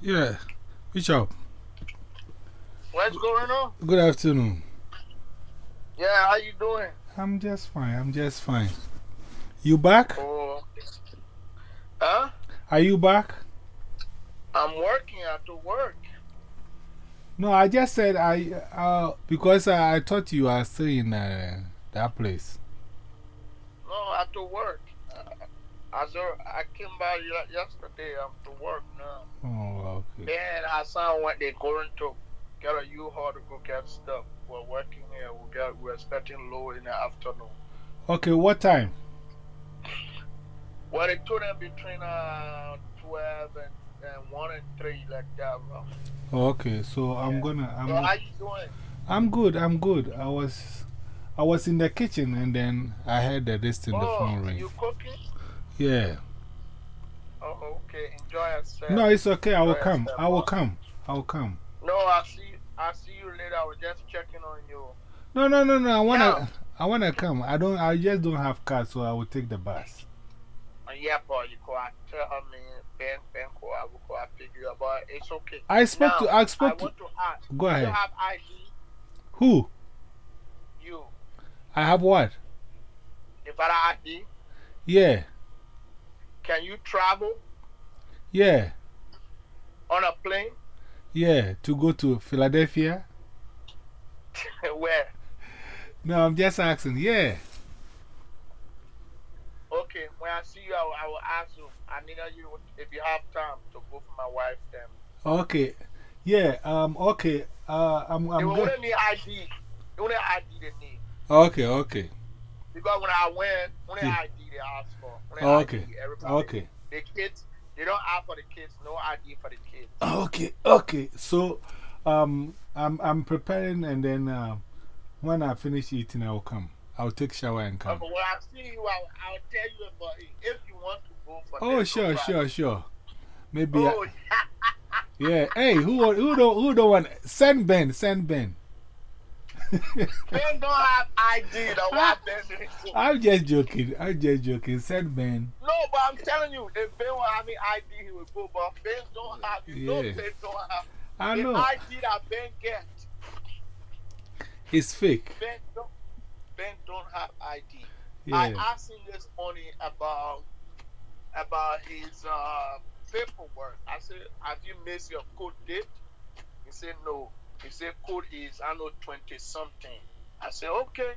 Yeah, Which up? What's going on? Good afternoon. Yeah, how you doing? I'm just fine. I'm just fine. You back? Oh. Huh? Are you back? I'm working at the work. No, I just said I uh, because I, I thought you are still in uh, that place. No, at the work. I, saw, I came by yesterday. I'm to work now. Oh, okay. Then I saw what they're going to get a U-Haul to go get stuff. We're working here. We get, we're expecting low in the afternoon. Okay, what time? Well, they told them between uh, 12 and, and 1 and 3, like that, bro. Okay, so I'm gonna. I'm, so, how you doing? I'm good. I'm good. I was. I was in the kitchen and then I heard that this in the Oh, phone ring. you cooking? Yeah. Oh, okay. Enjoy yourself. No, it's okay. I will Enjoy come. yourself, I will come. I will come. No, I see. I see you later. I was just checking on you. No, no, no, no. I wanna. Yeah. I wanna come. I don't. I just don't have car, so I will take the bus. Uh, yeah, boy, you and tell me, Ben, Ben, I will go pick you up, but it's okay. I spoke Now, to. I spoke I to. want to ask. Go You ahead. have ID? Who? You. I have what? I have ID, Yeah. Can you travel Yeah. on a plane? Yeah. To go to Philadelphia? Where? No, I'm just asking. Yeah. Okay, when I see you, I will, I will ask you. I need you if you have time to go for my wife. Then Okay. Yeah. Um. Okay. Uh. I'm. they I'm will only need ID. The only ID they need. Okay. Okay. Because when I went, only Yeah. ID they ask for. Only Okay. ID, everybody. Okay. The kids, they don't ask for the kids. No ID for the kids. Okay. Okay. So, um, I'm I'm preparing, and then uh, when I finish eating, I will come. I'll take shower and come. But when I see you, I'll, I'll tell you about it. If you want to go for Oh, that, sure, sure, sure. Maybe. I- Oh, yeah. Hey, who who don't who don't want send Ben? Send Ben. Ben don't have ID. The why Ben didn't. I'm just joking. I'm just joking. Said Ben. No, but I'm telling you, if Ben have me ID, he will go. But Ben don't have. You know, Yeah. Ben don't have. I the know ID that Ben get, it's fake. Ben don't. Ben don't have ID. I Yeah. asked him this morning about about his uh, paperwork. I said, "Have you missed your code date?" He said, "No." He said, "Code is I know twenty something." I said, "Okay."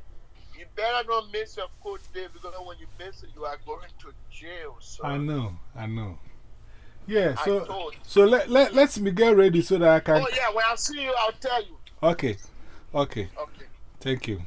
You better not miss your code date because when you miss it, you are going to jail. So I know. I know. Yeah. So so let let let's me get ready so that I can. Oh yeah, when I see you, I'll tell you. Okay. Okay. Okay. Thank you.